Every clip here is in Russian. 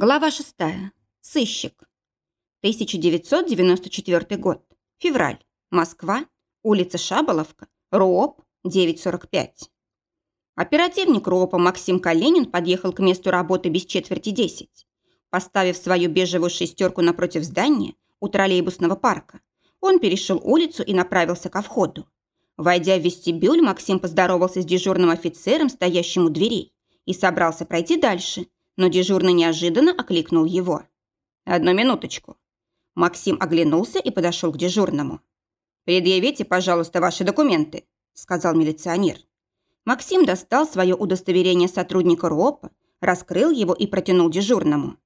Глава 6. Сыщик. 1994 год. Февраль. Москва. Улица Шаболовка. РУОП. 9.45. Оперативник РУОПа Максим Калинин подъехал к месту работы без четверти 10. Поставив свою бежевую шестерку напротив здания у троллейбусного парка, он перешел улицу и направился ко входу. Войдя в вестибюль, Максим поздоровался с дежурным офицером, стоящим у дверей, и собрался пройти дальше – но дежурный неожиданно окликнул его. «Одну минуточку». Максим оглянулся и подошел к дежурному. «Предъявите, пожалуйста, ваши документы», – сказал милиционер. Максим достал свое удостоверение сотрудника РУОПа, раскрыл его и протянул дежурному.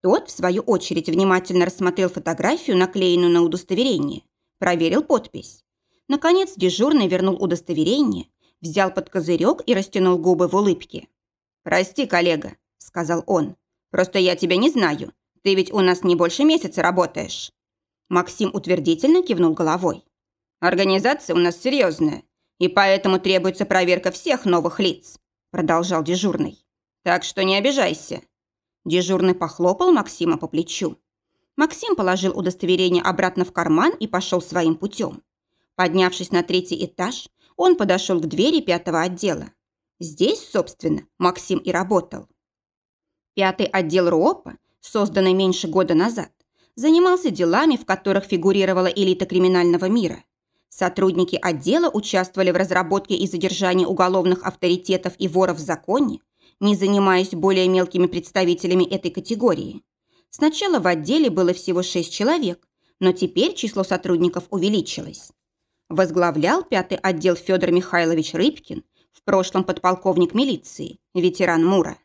Тот, в свою очередь, внимательно рассмотрел фотографию, наклеенную на удостоверение, проверил подпись. Наконец дежурный вернул удостоверение, взял под козырек и растянул губы в улыбке. «Прости, коллега, – сказал он. «Просто я тебя не знаю. Ты ведь у нас не больше месяца работаешь». Максим утвердительно кивнул головой. «Организация у нас серьезная, и поэтому требуется проверка всех новых лиц», – продолжал дежурный. «Так что не обижайся». Дежурный похлопал Максима по плечу. Максим положил удостоверение обратно в карман и пошел своим путем. Поднявшись на третий этаж, он подошел к двери пятого отдела. Здесь, собственно, Максим и работал. Пятый отдел РОПа, созданный меньше года назад, занимался делами, в которых фигурировала элита криминального мира. Сотрудники отдела участвовали в разработке и задержании уголовных авторитетов и воров в законе, не занимаясь более мелкими представителями этой категории. Сначала в отделе было всего шесть человек, но теперь число сотрудников увеличилось. Возглавлял пятый отдел Федор Михайлович Рыбкин, в прошлом подполковник милиции, ветеран Мура.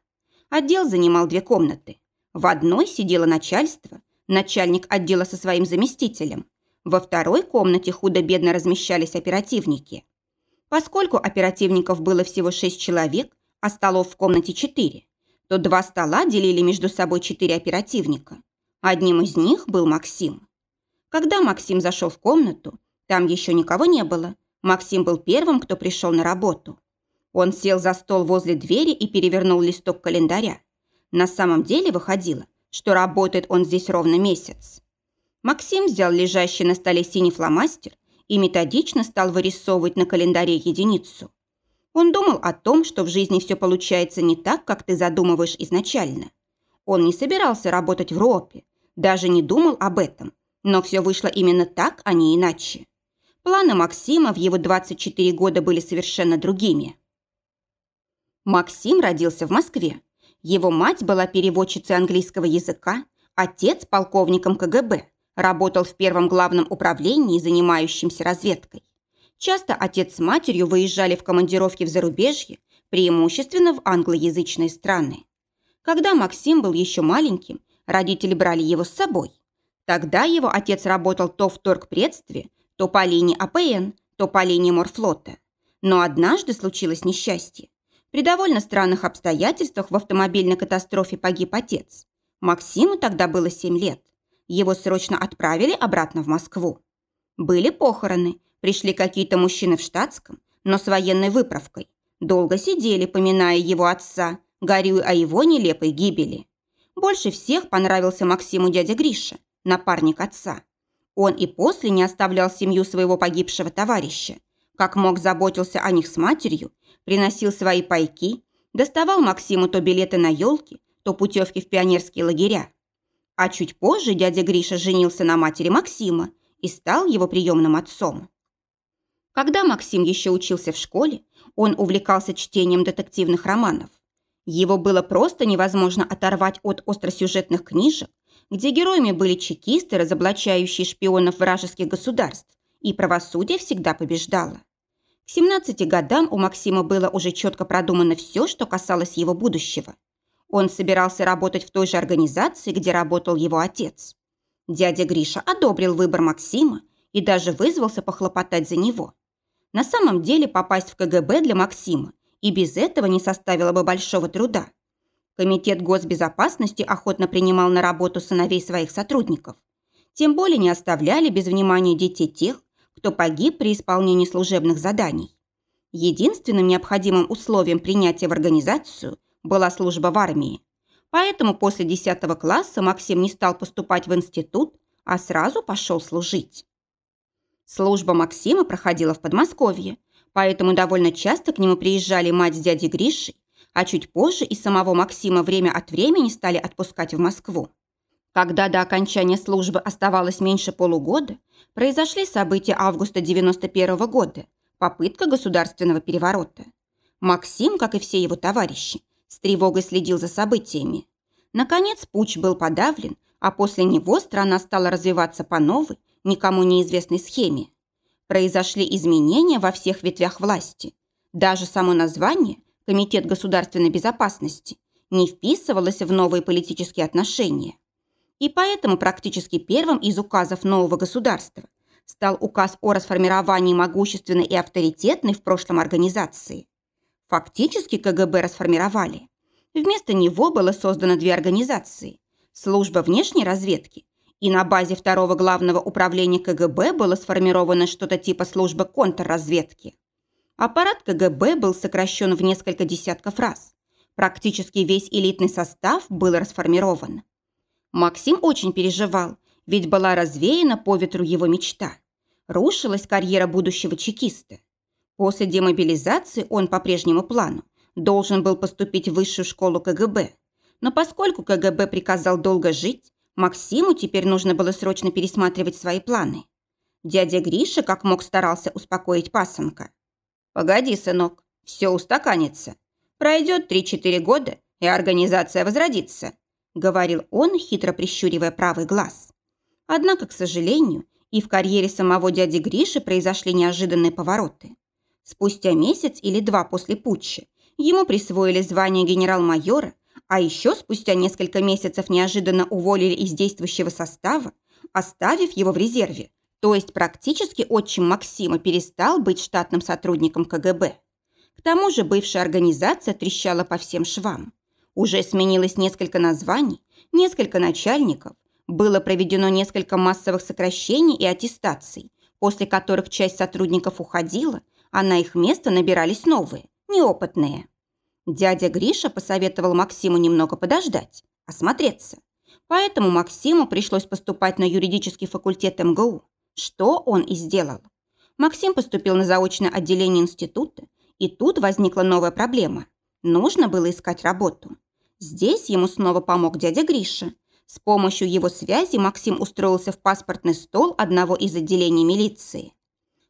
Отдел занимал две комнаты. В одной сидело начальство, начальник отдела со своим заместителем. Во второй комнате худо-бедно размещались оперативники. Поскольку оперативников было всего шесть человек, а столов в комнате четыре, то два стола делили между собой четыре оперативника. Одним из них был Максим. Когда Максим зашел в комнату, там еще никого не было. Максим был первым, кто пришел на работу. Он сел за стол возле двери и перевернул листок календаря. На самом деле выходило, что работает он здесь ровно месяц. Максим взял лежащий на столе синий фломастер и методично стал вырисовывать на календаре единицу. Он думал о том, что в жизни все получается не так, как ты задумываешь изначально. Он не собирался работать в РОПе, даже не думал об этом, но все вышло именно так, а не иначе. Планы Максима в его 24 года были совершенно другими. Максим родился в Москве. Его мать была переводчицей английского языка, отец – полковником КГБ, работал в первом главном управлении, занимающемся разведкой. Часто отец с матерью выезжали в командировки в зарубежье, преимущественно в англоязычные страны. Когда Максим был еще маленьким, родители брали его с собой. Тогда его отец работал то в торгпредстве, то по линии АПН, то по линии морфлота. Но однажды случилось несчастье. При довольно странных обстоятельствах в автомобильной катастрофе погиб отец. Максиму тогда было 7 лет. Его срочно отправили обратно в Москву. Были похороны, пришли какие-то мужчины в штатском, но с военной выправкой. Долго сидели, поминая его отца, горюя о его нелепой гибели. Больше всех понравился Максиму дядя Гриша, напарник отца. Он и после не оставлял семью своего погибшего товарища. Как мог заботился о них с матерью приносил свои пайки, доставал Максиму то билеты на елки, то путевки в пионерские лагеря. А чуть позже дядя Гриша женился на матери Максима и стал его приемным отцом. Когда Максим еще учился в школе, он увлекался чтением детективных романов. Его было просто невозможно оторвать от остросюжетных книжек, где героями были чекисты, разоблачающие шпионов вражеских государств, и правосудие всегда побеждало. К 17 годам у Максима было уже четко продумано все, что касалось его будущего. Он собирался работать в той же организации, где работал его отец. Дядя Гриша одобрил выбор Максима и даже вызвался похлопотать за него. На самом деле попасть в КГБ для Максима и без этого не составило бы большого труда. Комитет госбезопасности охотно принимал на работу сыновей своих сотрудников. Тем более не оставляли без внимания детей тех, кто погиб при исполнении служебных заданий. Единственным необходимым условием принятия в организацию была служба в армии. Поэтому после 10 класса Максим не стал поступать в институт, а сразу пошел служить. Служба Максима проходила в Подмосковье, поэтому довольно часто к нему приезжали мать с дядей Гришей, а чуть позже и самого Максима время от времени стали отпускать в Москву. Когда до окончания службы оставалось меньше полугода, произошли события августа 91 -го года, попытка государственного переворота. Максим, как и все его товарищи, с тревогой следил за событиями. Наконец, путь был подавлен, а после него страна стала развиваться по новой, никому неизвестной схеме. Произошли изменения во всех ветвях власти. Даже само название Комитет государственной безопасности не вписывалось в новые политические отношения. И поэтому практически первым из указов нового государства стал указ о расформировании могущественной и авторитетной в прошлом организации. Фактически КГБ расформировали. Вместо него было создано две организации – служба внешней разведки и на базе второго главного управления КГБ было сформировано что-то типа службы контрразведки. Аппарат КГБ был сокращен в несколько десятков раз. Практически весь элитный состав был расформирован. Максим очень переживал, ведь была развеяна по ветру его мечта. Рушилась карьера будущего чекиста. После демобилизации он по прежнему плану должен был поступить в высшую школу КГБ. Но поскольку КГБ приказал долго жить, Максиму теперь нужно было срочно пересматривать свои планы. Дядя Гриша как мог старался успокоить пасынка. «Погоди, сынок, все устаканится. Пройдет 3-4 года, и организация возродится», говорил он, хитро прищуривая правый глаз. Однако, к сожалению, и в карьере самого дяди Гриши произошли неожиданные повороты. Спустя месяц или два после путча ему присвоили звание генерал-майора, а еще спустя несколько месяцев неожиданно уволили из действующего состава, оставив его в резерве, то есть практически отчим Максима перестал быть штатным сотрудником КГБ. К тому же бывшая организация трещала по всем швам. Уже сменилось несколько названий, несколько начальников, было проведено несколько массовых сокращений и аттестаций, после которых часть сотрудников уходила, а на их место набирались новые, неопытные. Дядя Гриша посоветовал Максиму немного подождать, осмотреться. Поэтому Максиму пришлось поступать на юридический факультет МГУ, что он и сделал. Максим поступил на заочное отделение института, и тут возникла новая проблема. Нужно было искать работу. Здесь ему снова помог дядя Гриша. С помощью его связи Максим устроился в паспортный стол одного из отделений милиции.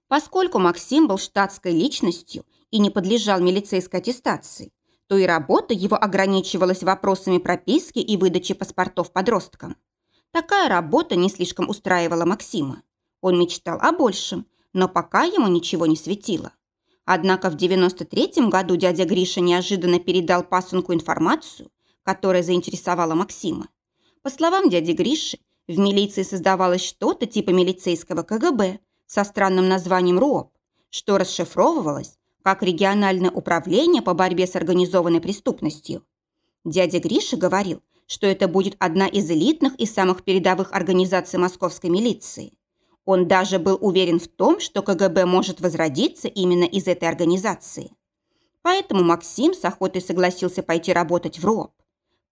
Поскольку Максим был штатской личностью и не подлежал милицейской аттестации, то и работа его ограничивалась вопросами прописки и выдачи паспортов подросткам. Такая работа не слишком устраивала Максима. Он мечтал о большем, но пока ему ничего не светило. Однако в 93-м году дядя Гриша неожиданно передал пасынку информацию, которая заинтересовала Максима. По словам дяди Гриши, в милиции создавалось что-то типа милицейского КГБ – со странным названием РУОП, что расшифровывалось как региональное управление по борьбе с организованной преступностью. Дядя Гриша говорил, что это будет одна из элитных и самых передовых организаций московской милиции. Он даже был уверен в том, что КГБ может возродиться именно из этой организации. Поэтому Максим с охотой согласился пойти работать в РОП.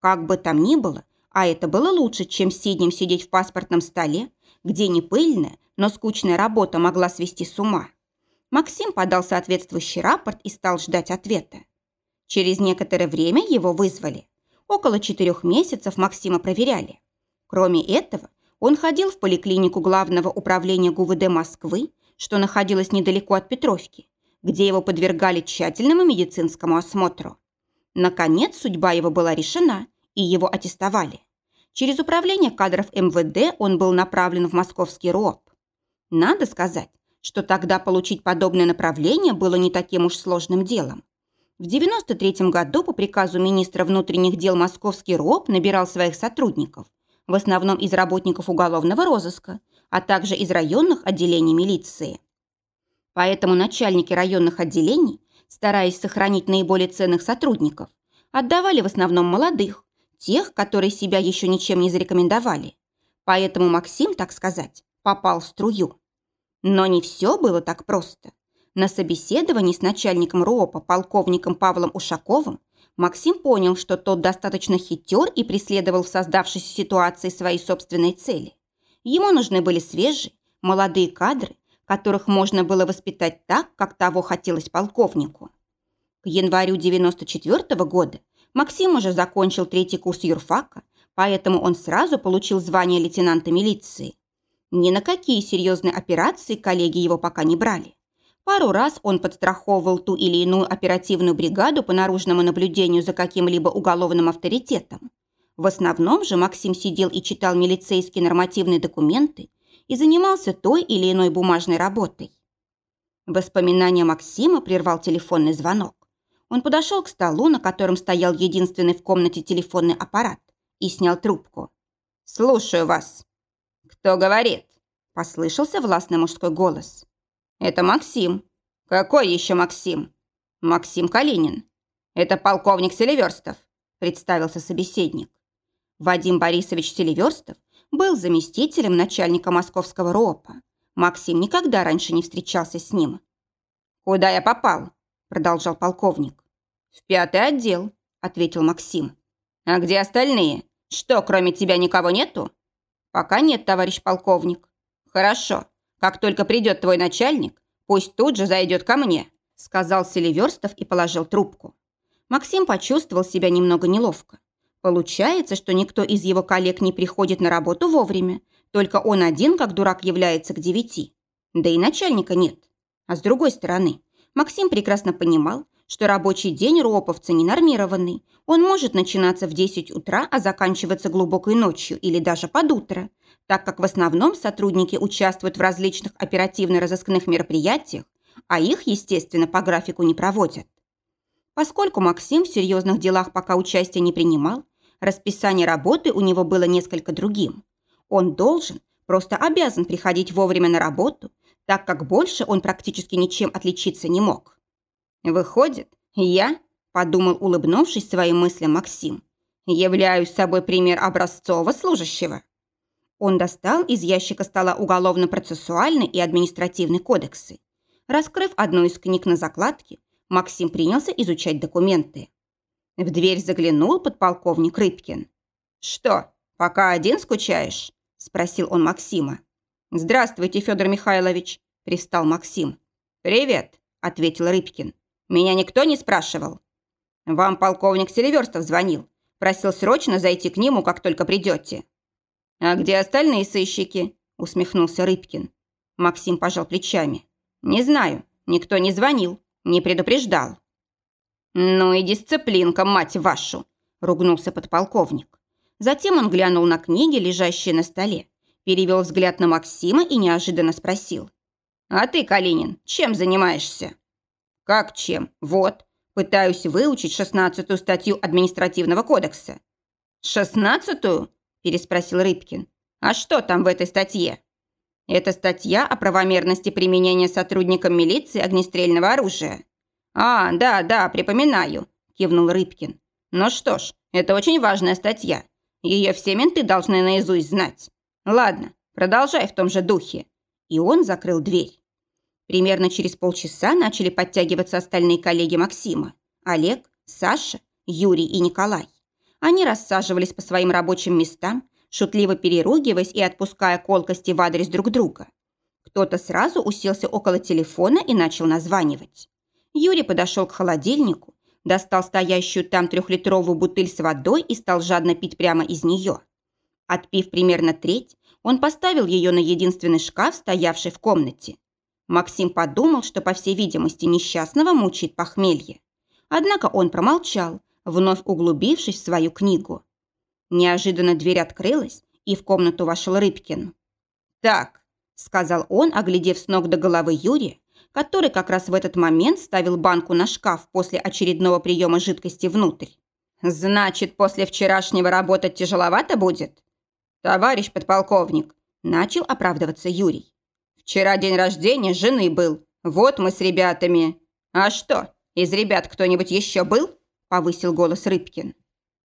Как бы там ни было, а это было лучше, чем сиднем сидеть в паспортном столе, где не пыльная, но скучная работа могла свести с ума. Максим подал соответствующий рапорт и стал ждать ответа. Через некоторое время его вызвали. Около четырех месяцев Максима проверяли. Кроме этого, он ходил в поликлинику Главного управления ГУВД Москвы, что находилось недалеко от Петровки, где его подвергали тщательному медицинскому осмотру. Наконец, судьба его была решена, и его аттестовали. Через управление кадров МВД он был направлен в московский РОП. Надо сказать, что тогда получить подобное направление было не таким уж сложным делом. В 93 году по приказу министра внутренних дел Московский РОП набирал своих сотрудников, в основном из работников уголовного розыска, а также из районных отделений милиции. Поэтому начальники районных отделений, стараясь сохранить наиболее ценных сотрудников, отдавали в основном молодых, тех, которые себя еще ничем не зарекомендовали. Поэтому Максим, так сказать, попал в струю. Но не все было так просто. На собеседовании с начальником РОПа, полковником Павлом Ушаковым, Максим понял, что тот достаточно хитер и преследовал в создавшейся ситуации свои собственные цели. Ему нужны были свежие, молодые кадры, которых можно было воспитать так, как того хотелось полковнику. К январю 94 -го года Максим уже закончил третий курс юрфака, поэтому он сразу получил звание лейтенанта милиции. Ни на какие серьезные операции коллеги его пока не брали. Пару раз он подстраховывал ту или иную оперативную бригаду по наружному наблюдению за каким-либо уголовным авторитетом. В основном же Максим сидел и читал милицейские нормативные документы и занимался той или иной бумажной работой. Воспоминания Максима прервал телефонный звонок. Он подошел к столу, на котором стоял единственный в комнате телефонный аппарат, и снял трубку. «Слушаю вас». «Кто говорит?» – послышался властный мужской голос. «Это Максим». «Какой еще Максим?» «Максим Калинин». «Это полковник Селиверстов», – представился собеседник. Вадим Борисович Селиверстов был заместителем начальника московского РОПа. Максим никогда раньше не встречался с ним. «Куда я попал?» – продолжал полковник. «В пятый отдел», – ответил Максим. «А где остальные? Что, кроме тебя никого нету?» «Пока нет, товарищ полковник». «Хорошо. Как только придет твой начальник, пусть тут же зайдет ко мне», сказал Селиверстов и положил трубку. Максим почувствовал себя немного неловко. Получается, что никто из его коллег не приходит на работу вовремя, только он один, как дурак, является к девяти. Да и начальника нет. А с другой стороны, Максим прекрасно понимал, что рабочий день роповца ненормированный. Он может начинаться в 10 утра, а заканчиваться глубокой ночью или даже под утро, так как в основном сотрудники участвуют в различных оперативно-розыскных мероприятиях, а их, естественно, по графику не проводят. Поскольку Максим в серьезных делах пока участия не принимал, расписание работы у него было несколько другим. Он должен, просто обязан приходить вовремя на работу, так как больше он практически ничем отличиться не мог. «Выходит, я, – подумал, улыбнувшись своим мыслям Максим, – являюсь собой пример образцового служащего». Он достал из ящика стола уголовно-процессуальный и административный кодексы. Раскрыв одну из книг на закладке, Максим принялся изучать документы. В дверь заглянул подполковник Рыбкин. «Что, пока один скучаешь?» – спросил он Максима. «Здравствуйте, Федор Михайлович», – пристал Максим. «Привет», – ответил Рыбкин. «Меня никто не спрашивал?» «Вам полковник Селиверстов звонил. Просил срочно зайти к нему, как только придете». «А где остальные сыщики?» – усмехнулся Рыбкин. Максим пожал плечами. «Не знаю. Никто не звонил. Не предупреждал». «Ну и дисциплинка, мать вашу!» – ругнулся подполковник. Затем он глянул на книги, лежащие на столе, перевел взгляд на Максима и неожиданно спросил. «А ты, Калинин, чем занимаешься?» «Как чем? Вот. Пытаюсь выучить шестнадцатую статью административного кодекса». «Шестнадцатую?» переспросил Рыбкин. «А что там в этой статье?» «Это статья о правомерности применения сотрудникам милиции огнестрельного оружия». «А, да, да, припоминаю», – кивнул Рыбкин. «Ну что ж, это очень важная статья. Ее все менты должны наизусть знать. Ладно, продолжай в том же духе». И он закрыл дверь. Примерно через полчаса начали подтягиваться остальные коллеги Максима. Олег, Саша, Юрий и Николай. Они рассаживались по своим рабочим местам, шутливо переругиваясь и отпуская колкости в адрес друг друга. Кто-то сразу уселся около телефона и начал названивать. Юрий подошел к холодильнику, достал стоящую там трехлитровую бутыль с водой и стал жадно пить прямо из нее. Отпив примерно треть, он поставил ее на единственный шкаф, стоявший в комнате. Максим подумал, что, по всей видимости, несчастного мучает похмелье. Однако он промолчал, вновь углубившись в свою книгу. Неожиданно дверь открылась, и в комнату вошел Рыбкин. «Так», — сказал он, оглядев с ног до головы Юрия, который как раз в этот момент ставил банку на шкаф после очередного приема жидкости внутрь. «Значит, после вчерашнего работать тяжеловато будет?» «Товарищ подполковник», – начал оправдываться Юрий. «Вчера день рождения жены был. Вот мы с ребятами». «А что, из ребят кто-нибудь еще был?» повысил голос Рыбкин.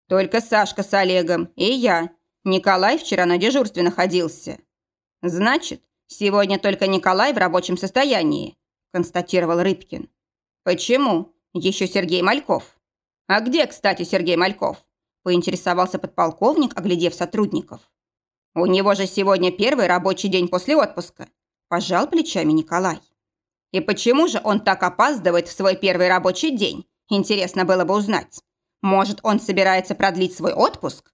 «Только Сашка с Олегом и я. Николай вчера на дежурстве находился». «Значит, сегодня только Николай в рабочем состоянии», констатировал Рыбкин. «Почему? Еще Сергей Мальков». «А где, кстати, Сергей Мальков?» – поинтересовался подполковник, оглядев сотрудников. «У него же сегодня первый рабочий день после отпуска», – пожал плечами Николай. «И почему же он так опаздывает в свой первый рабочий день? Интересно было бы узнать. Может, он собирается продлить свой отпуск?»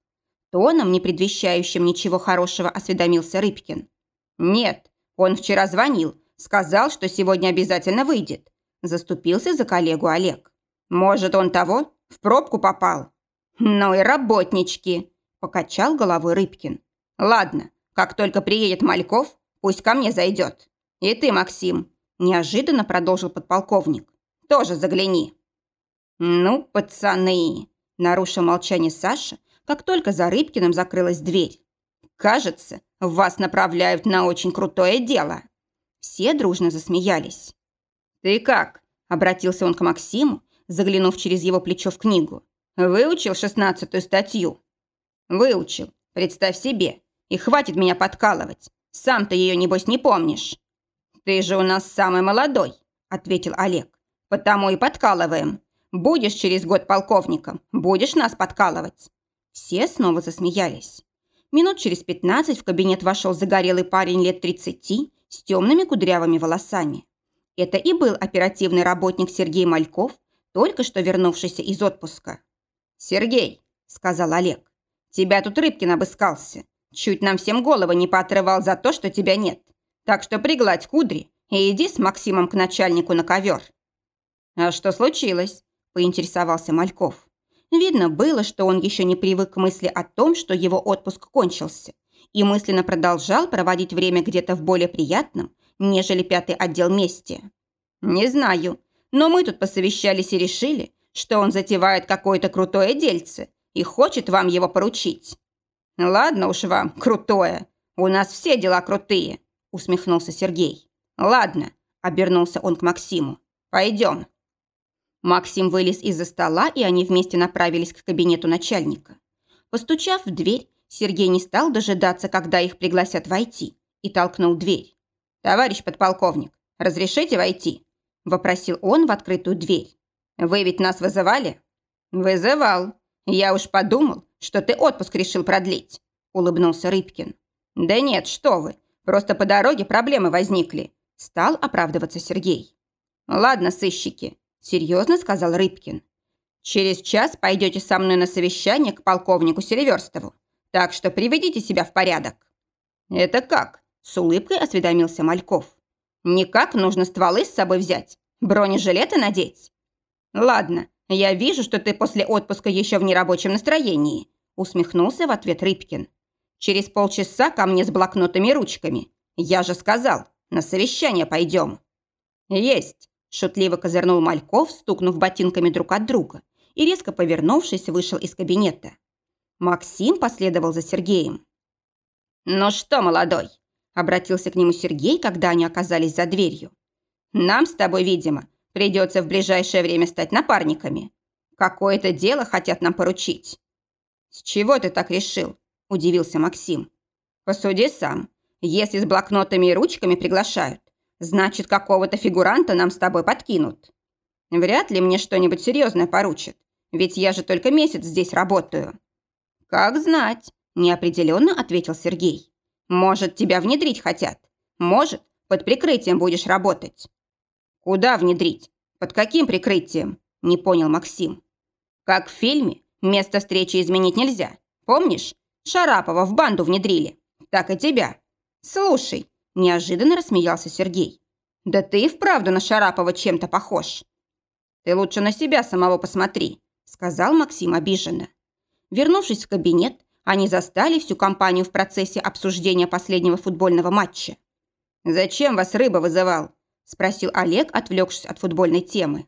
Тоном, не предвещающим ничего хорошего, осведомился Рыбкин. «Нет, он вчера звонил, сказал, что сегодня обязательно выйдет». Заступился за коллегу Олег. «Может, он того? В пробку попал?» «Ну и работнички!» – покачал головой Рыбкин. «Ладно, как только приедет Мальков, пусть ко мне зайдет. И ты, Максим», – неожиданно продолжил подполковник. «Тоже загляни». «Ну, пацаны!» – нарушил молчание Саша, как только за Рыбкиным закрылась дверь. «Кажется, вас направляют на очень крутое дело». Все дружно засмеялись. «Ты как?» – обратился он к Максиму, заглянув через его плечо в книгу. «Выучил шестнадцатую статью?» «Выучил. Представь себе. И хватит меня подкалывать. Сам ты ее, небось, не помнишь». «Ты же у нас самый молодой», – ответил Олег. «Потому и подкалываем. Будешь через год полковником, будешь нас подкалывать». Все снова засмеялись. Минут через пятнадцать в кабинет вошел загорелый парень лет тридцати с темными кудрявыми волосами. Это и был оперативный работник Сергей Мальков, только что вернувшийся из отпуска. «Сергей», — сказал Олег, — «тебя тут Рыбкин обыскался. Чуть нам всем голову не поотрывал за то, что тебя нет. Так что пригладь кудри и иди с Максимом к начальнику на ковер». «А что случилось?» – поинтересовался Мальков. Видно было, что он еще не привык к мысли о том, что его отпуск кончился, и мысленно продолжал проводить время где-то в более приятном, нежели пятый отдел месте. «Не знаю, но мы тут посовещались и решили, что он затевает какое-то крутое дельце и хочет вам его поручить». «Ладно уж вам, крутое. У нас все дела крутые», – усмехнулся Сергей. «Ладно», – обернулся он к Максиму. «Пойдем». Максим вылез из-за стола, и они вместе направились к кабинету начальника. Постучав в дверь, Сергей не стал дожидаться, когда их пригласят войти, и толкнул дверь. «Товарищ подполковник, разрешите войти?» – вопросил он в открытую дверь. «Вы ведь нас вызывали?» «Вызывал. Я уж подумал, что ты отпуск решил продлить», – улыбнулся Рыбкин. «Да нет, что вы, просто по дороге проблемы возникли», – стал оправдываться Сергей. «Ладно, сыщики, серьезно сказал Рыбкин. «Через час пойдете со мной на совещание к полковнику Селиверстову, так что приведите себя в порядок». «Это как?» – с улыбкой осведомился Мальков. «Никак нужно стволы с собой взять, бронежилеты надеть». «Ладно, я вижу, что ты после отпуска еще в нерабочем настроении», – усмехнулся в ответ Рыбкин. «Через полчаса ко мне с блокнотами и ручками. Я же сказал, на совещание пойдем». «Есть», Шутливо козырнул Мальков, стукнув ботинками друг от друга, и, резко повернувшись, вышел из кабинета. Максим последовал за Сергеем. «Ну что, молодой?» – обратился к нему Сергей, когда они оказались за дверью. «Нам с тобой, видимо, придется в ближайшее время стать напарниками. Какое-то дело хотят нам поручить». «С чего ты так решил?» – удивился Максим. «Посуди сам. Если с блокнотами и ручками приглашают, Значит, какого-то фигуранта нам с тобой подкинут. Вряд ли мне что-нибудь серьезное поручат, ведь я же только месяц здесь работаю. Как знать, неопределенно ответил Сергей. Может, тебя внедрить хотят. Может, под прикрытием будешь работать. Куда внедрить? Под каким прикрытием? Не понял Максим. Как в фильме, место встречи изменить нельзя. Помнишь? Шарапова в банду внедрили. Так и тебя. Слушай, Неожиданно рассмеялся Сергей. «Да ты и вправду на Шарапова чем-то похож». «Ты лучше на себя самого посмотри», сказал Максим обиженно. Вернувшись в кабинет, они застали всю компанию в процессе обсуждения последнего футбольного матча. «Зачем вас рыба вызывал?» спросил Олег, отвлекшись от футбольной темы.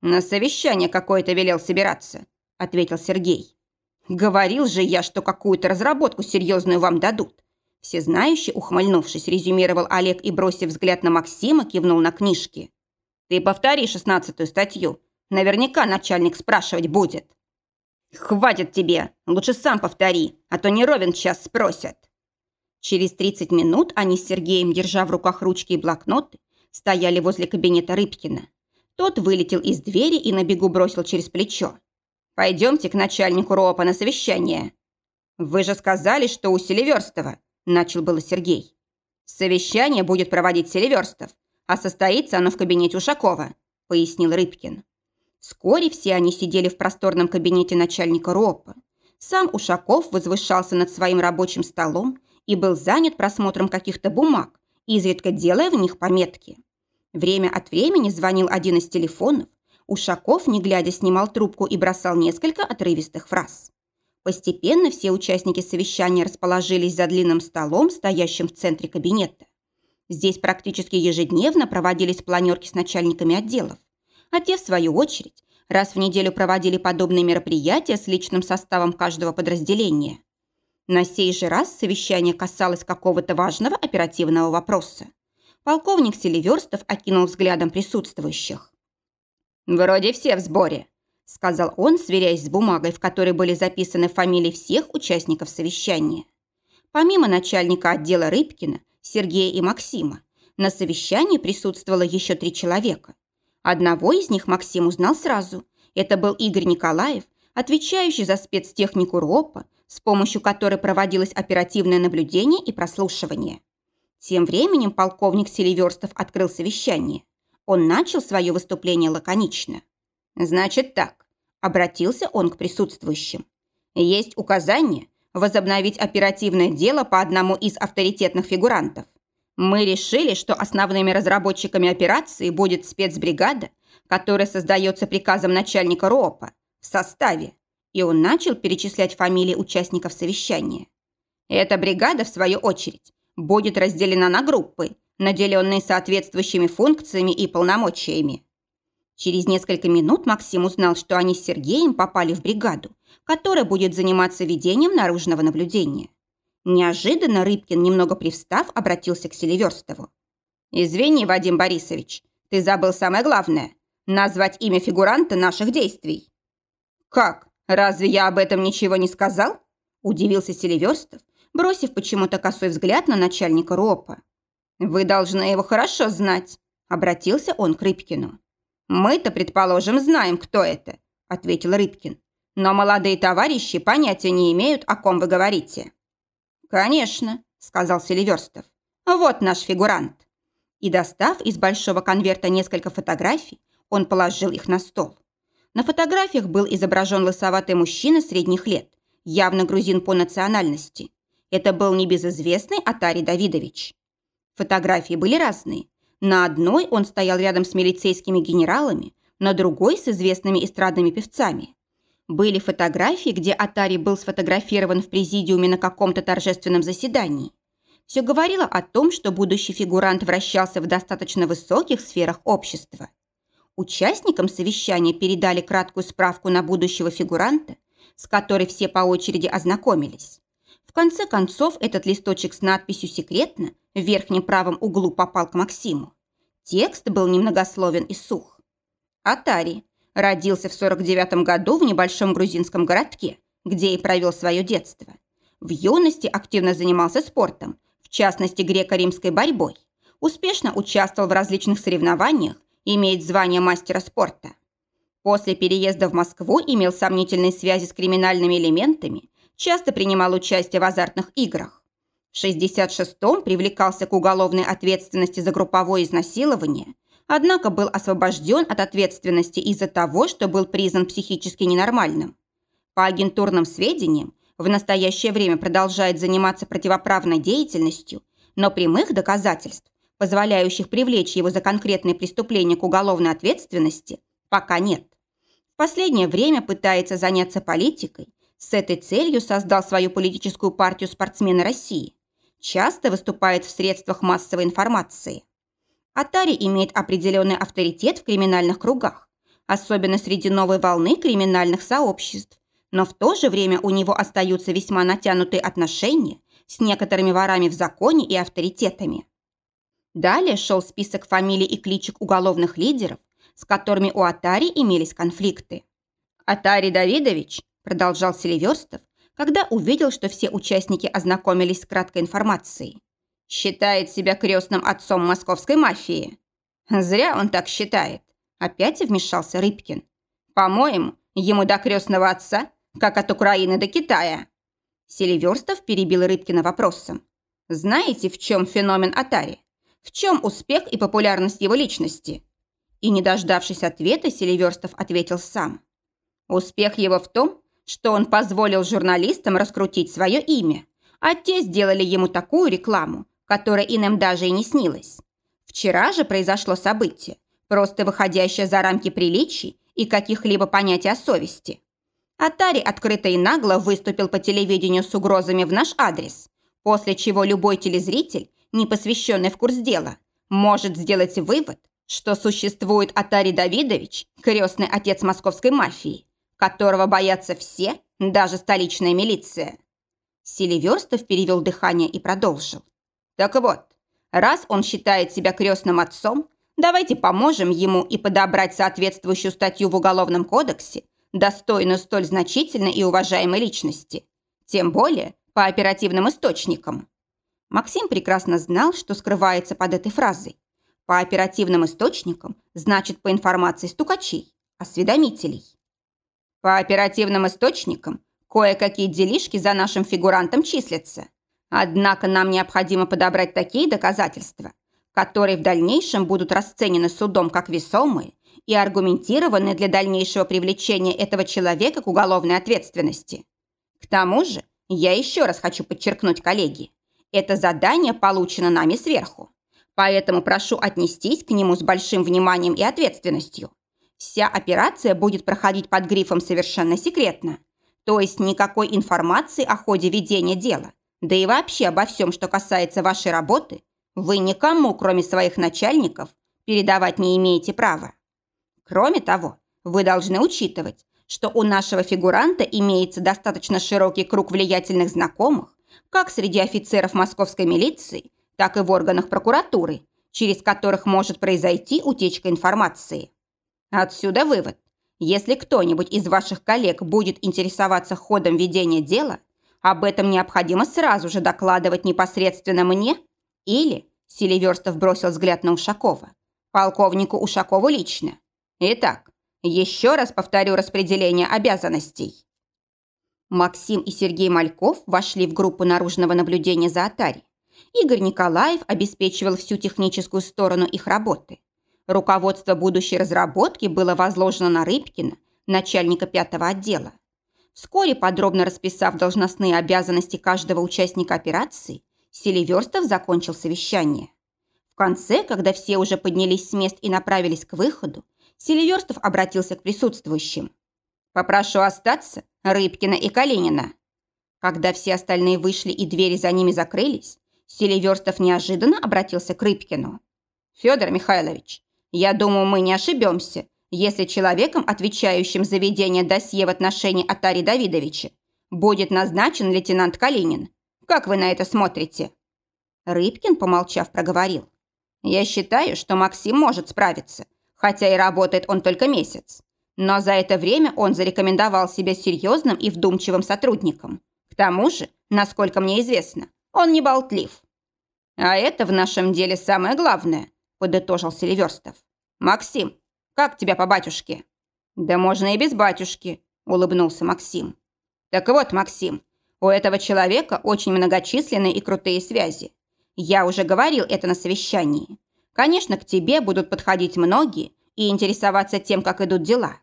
«На совещание какое-то велел собираться», ответил Сергей. «Говорил же я, что какую-то разработку серьезную вам дадут. Всезнающий, ухмыльнувшись, резюмировал Олег и, бросив взгляд на Максима, кивнул на книжки. «Ты повтори шестнадцатую статью. Наверняка начальник спрашивать будет». «Хватит тебе! Лучше сам повтори, а то не ровен час спросят». Через 30 минут они с Сергеем, держа в руках ручки и блокноты, стояли возле кабинета Рыбкина. Тот вылетел из двери и на бегу бросил через плечо. Пойдемте к начальнику РОПа на совещание». «Вы же сказали, что у Селиверстова», – начал было Сергей. «Совещание будет проводить Селиверстов, а состоится оно в кабинете Ушакова», – пояснил Рыбкин. Вскоре все они сидели в просторном кабинете начальника РОПа. Сам Ушаков возвышался над своим рабочим столом и был занят просмотром каких-то бумаг, изредка делая в них пометки. Время от времени звонил один из телефонов. Ушаков, не глядя, снимал трубку и бросал несколько отрывистых фраз. Постепенно все участники совещания расположились за длинным столом, стоящим в центре кабинета. Здесь практически ежедневно проводились планерки с начальниками отделов. А те, в свою очередь, раз в неделю проводили подобные мероприятия с личным составом каждого подразделения. На сей же раз совещание касалось какого-то важного оперативного вопроса. Полковник Селиверстов окинул взглядом присутствующих. «Вроде все в сборе», – сказал он, сверяясь с бумагой, в которой были записаны фамилии всех участников совещания. Помимо начальника отдела Рыбкина, Сергея и Максима, на совещании присутствовало еще три человека. Одного из них Максим узнал сразу. Это был Игорь Николаев, отвечающий за спецтехнику РОПа, с помощью которой проводилось оперативное наблюдение и прослушивание. Тем временем полковник Селиверстов открыл совещание. Он начал свое выступление лаконично. «Значит так», – обратился он к присутствующим. «Есть указание возобновить оперативное дело по одному из авторитетных фигурантов. Мы решили, что основными разработчиками операции будет спецбригада, которая создается приказом начальника РОПа в составе и он начал перечислять фамилии участников совещания. Эта бригада, в свою очередь, будет разделена на группы, наделенные соответствующими функциями и полномочиями. Через несколько минут Максим узнал, что они с Сергеем попали в бригаду, которая будет заниматься ведением наружного наблюдения. Неожиданно Рыбкин, немного привстав, обратился к Селиверстову. «Извини, Вадим Борисович, ты забыл самое главное – назвать имя фигуранта наших действий». «Как? «Разве я об этом ничего не сказал?» – удивился Селиверстов, бросив почему-то косой взгляд на начальника РОПа. «Вы должны его хорошо знать», – обратился он к Рыбкину. «Мы-то, предположим, знаем, кто это», – ответил Рыбкин. «Но молодые товарищи понятия не имеют, о ком вы говорите». «Конечно», – сказал Селиверстов. «Вот наш фигурант». И, достав из большого конверта несколько фотографий, он положил их на стол. На фотографиях был изображен лысоватый мужчина средних лет, явно грузин по национальности. Это был небезызвестный Атари Давидович. Фотографии были разные. На одной он стоял рядом с милицейскими генералами, на другой с известными эстрадными певцами. Были фотографии, где Атари был сфотографирован в президиуме на каком-то торжественном заседании. Все говорило о том, что будущий фигурант вращался в достаточно высоких сферах общества. Участникам совещания передали краткую справку на будущего фигуранта, с которой все по очереди ознакомились. В конце концов, этот листочек с надписью «Секретно» в верхнем правом углу попал к Максиму. Текст был немногословен и сух. Атари родился в 49 году в небольшом грузинском городке, где и провел свое детство. В юности активно занимался спортом, в частности греко-римской борьбой. Успешно участвовал в различных соревнованиях имеет звание мастера спорта. После переезда в Москву имел сомнительные связи с криминальными элементами, часто принимал участие в азартных играх. В 66-м привлекался к уголовной ответственности за групповое изнасилование, однако был освобожден от ответственности из-за того, что был признан психически ненормальным. По агентурным сведениям, в настоящее время продолжает заниматься противоправной деятельностью, но прямых доказательств позволяющих привлечь его за конкретные преступления к уголовной ответственности, пока нет. В последнее время пытается заняться политикой. С этой целью создал свою политическую партию «Спортсмены России». Часто выступает в средствах массовой информации. Атари имеет определенный авторитет в криминальных кругах, особенно среди новой волны криминальных сообществ, но в то же время у него остаются весьма натянутые отношения с некоторыми ворами в законе и авторитетами. Далее шел список фамилий и кличек уголовных лидеров, с которыми у Атари имелись конфликты. «Атари Давидович», – продолжал Селиверстов, когда увидел, что все участники ознакомились с краткой информацией, «считает себя крестным отцом московской мафии». «Зря он так считает», – опять вмешался Рыбкин. «По-моему, Ему до крестного отца, как от Украины до Китая». Селиверстов перебил Рыбкина вопросом. «Знаете, в чем феномен Атари? В чем успех и популярность его личности?» И, не дождавшись ответа, Селиверстов ответил сам. «Успех его в том, что он позволил журналистам раскрутить свое имя, а те сделали ему такую рекламу, которая иным даже и не снилась. Вчера же произошло событие, просто выходящее за рамки приличий и каких-либо понятий о совести. Атари открыто и нагло выступил по телевидению с угрозами в наш адрес, после чего любой телезритель, не посвященный в курс дела, может сделать вывод, что существует Атари Давидович, крестный отец московской мафии, которого боятся все, даже столичная милиция. Селиверстов перевел дыхание и продолжил. Так вот, раз он считает себя крестным отцом, давайте поможем ему и подобрать соответствующую статью в Уголовном кодексе, достойную столь значительной и уважаемой личности. Тем более по оперативным источникам. Максим прекрасно знал, что скрывается под этой фразой. По оперативным источникам значит по информации стукачей, осведомителей. По оперативным источникам кое-какие делишки за нашим фигурантом числятся. Однако нам необходимо подобрать такие доказательства, которые в дальнейшем будут расценены судом как весомые и аргументированы для дальнейшего привлечения этого человека к уголовной ответственности. К тому же, я еще раз хочу подчеркнуть, коллеги, это задание получено нами сверху. Поэтому прошу отнестись к нему с большим вниманием и ответственностью. Вся операция будет проходить под грифом «совершенно секретно». То есть никакой информации о ходе ведения дела, да и вообще обо всем, что касается вашей работы, вы никому, кроме своих начальников, передавать не имеете права. Кроме того, вы должны учитывать, что у нашего фигуранта имеется достаточно широкий круг влиятельных знакомых, как среди офицеров московской милиции, так и в органах прокуратуры, через которых может произойти утечка информации. Отсюда вывод. Если кто-нибудь из ваших коллег будет интересоваться ходом ведения дела, об этом необходимо сразу же докладывать непосредственно мне или, Селиверстов бросил взгляд на Ушакова, полковнику Ушакову лично. Итак, еще раз повторю распределение обязанностей. Максим и Сергей Мальков вошли в группу наружного наблюдения за Атари. Игорь Николаев обеспечивал всю техническую сторону их работы. Руководство будущей разработки было возложено на Рыбкина, начальника пятого отдела. Вскоре, подробно расписав должностные обязанности каждого участника операции, Селиверстов закончил совещание. В конце, когда все уже поднялись с мест и направились к выходу, Селиверстов обратился к присутствующим. «Попрошу остаться Рыбкина и Калинина». Когда все остальные вышли и двери за ними закрылись, Селиверстов неожиданно обратился к Рыбкину. «Федор Михайлович, я думаю, мы не ошибемся, если человеком, отвечающим за ведение досье в отношении Атари Давидовича, будет назначен лейтенант Калинин. Как вы на это смотрите?» Рыбкин, помолчав, проговорил. «Я считаю, что Максим может справиться, хотя и работает он только месяц. Но за это время он зарекомендовал себя серьезным и вдумчивым сотрудником. К тому же, насколько мне известно, он не болтлив. А это в нашем деле самое главное, подытожил Селиверстов. «Максим, как тебя по батюшке?» «Да можно и без батюшки», – улыбнулся Максим. «Так вот, Максим, у этого человека очень многочисленные и крутые связи. Я уже говорил это на совещании. Конечно, к тебе будут подходить многие и интересоваться тем, как идут дела.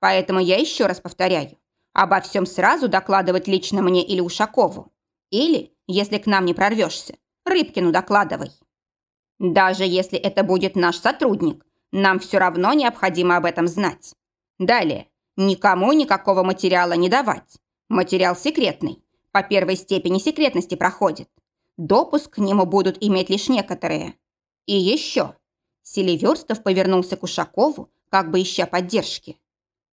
Поэтому я еще раз повторяю, обо всем сразу докладывать лично мне или Ушакову. Или, если к нам не прорвешься, Рыбкину докладывай». Даже если это будет наш сотрудник, нам все равно необходимо об этом знать. Далее. Никому никакого материала не давать. Материал секретный. По первой степени секретности проходит. Допуск к нему будут иметь лишь некоторые. И еще. Селиверстов повернулся к Ушакову, как бы ища поддержки.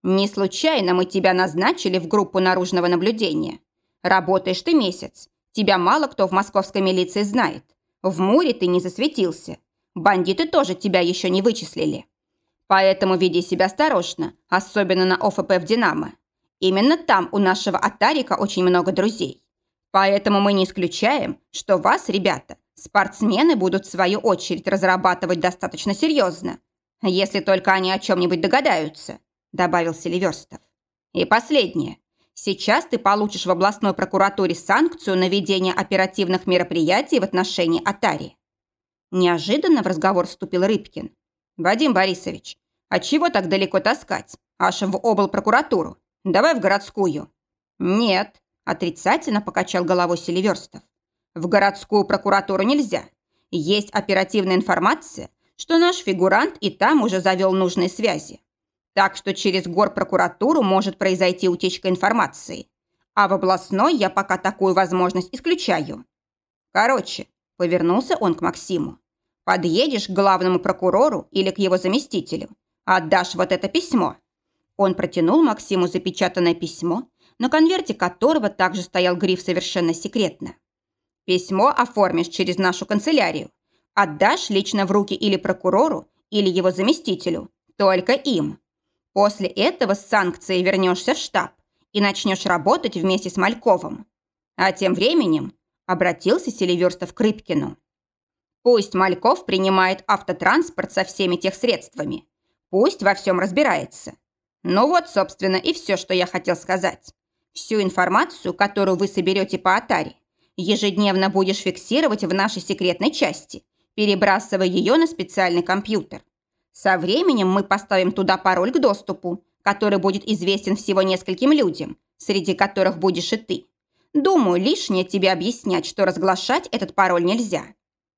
«Не случайно мы тебя назначили в группу наружного наблюдения. Работаешь ты месяц. Тебя мало кто в московской милиции знает. В Муре ты не засветился. Бандиты тоже тебя еще не вычислили. Поэтому веди себя осторожно, особенно на ОФП в «Динамо». Именно там у нашего Атарика очень много друзей. Поэтому мы не исключаем, что вас, ребята, спортсмены будут в свою очередь разрабатывать достаточно серьезно, если только они о чем-нибудь догадаются», добавил Селиверстов. И последнее. Сейчас ты получишь в областной прокуратуре санкцию на ведение оперативных мероприятий в отношении Атари. Неожиданно в разговор вступил Рыбкин. «Вадим Борисович, а чего так далеко таскать? Аж в обл. прокуратуру. Давай в городскую». «Нет», – отрицательно покачал головой Селиверстов. «В городскую прокуратуру нельзя. Есть оперативная информация, что наш фигурант и там уже завел нужные связи. Так что через горпрокуратуру может произойти утечка информации. А в областной я пока такую возможность исключаю. Короче, повернулся он к Максиму. Подъедешь к главному прокурору или к его заместителю. Отдашь вот это письмо. Он протянул Максиму запечатанное письмо, на конверте которого также стоял гриф «Совершенно секретно». Письмо оформишь через нашу канцелярию. Отдашь лично в руки или прокурору, или его заместителю. Только им. После этого с санкцией вернешься в штаб и начнешь работать вместе с Мальковым. А тем временем обратился Селиверстов к Рыбкину. Пусть Мальков принимает автотранспорт со всеми тех средствами. Пусть во всем разбирается. Ну вот, собственно, и все, что я хотел сказать. Всю информацию, которую вы соберете по Атаре, ежедневно будешь фиксировать в нашей секретной части, перебрасывая ее на специальный компьютер. Со временем мы поставим туда пароль к доступу, который будет известен всего нескольким людям, среди которых будешь и ты. Думаю, лишнее тебе объяснять, что разглашать этот пароль нельзя.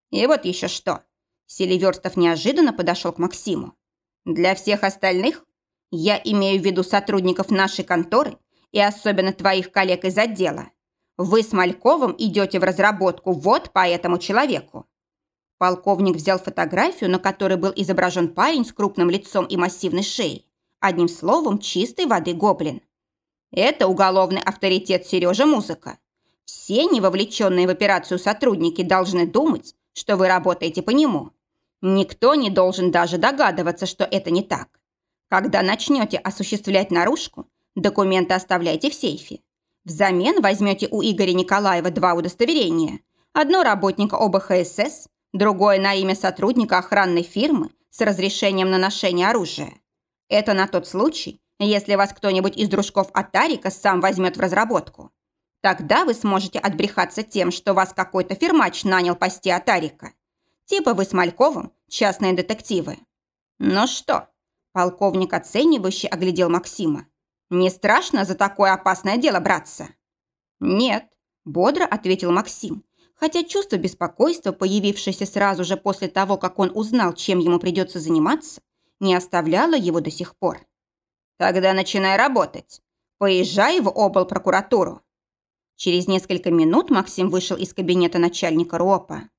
И вот еще что. Селиверстов неожиданно подошел к Максиму. Для всех остальных я имею в виду сотрудников нашей конторы и особенно твоих коллег из отдела. Вы с Мальковым идете в разработку вот по этому человеку. Полковник взял фотографию, на которой был изображен парень с крупным лицом и массивной шеей. Одним словом, чистой воды гоблин. Это уголовный авторитет Сережа Музыка. Все невовлеченные в операцию сотрудники должны думать, что вы работаете по нему. Никто не должен даже догадываться, что это не так. Когда начнете осуществлять наружку, документы оставляйте в сейфе. Взамен возьмете у Игоря Николаева два удостоверения. Одно работника ОБХСС, другое на имя сотрудника охранной фирмы с разрешением на ношение оружия. Это на тот случай, если вас кто-нибудь из дружков Атарика сам возьмет в разработку. Тогда вы сможете отбрехаться тем, что вас какой-то фирмач нанял пасти Атарика. Типа вы с Мальковым частные детективы. Ну что, полковник оценивающе оглядел Максима. Не страшно за такое опасное дело браться? Нет, бодро ответил Максим, хотя чувство беспокойства, появившееся сразу же после того, как он узнал, чем ему придется заниматься, не оставляло его до сих пор. «Тогда начинай работать. Поезжай в обл. прокуратуру». Через несколько минут Максим вышел из кабинета начальника РОПа.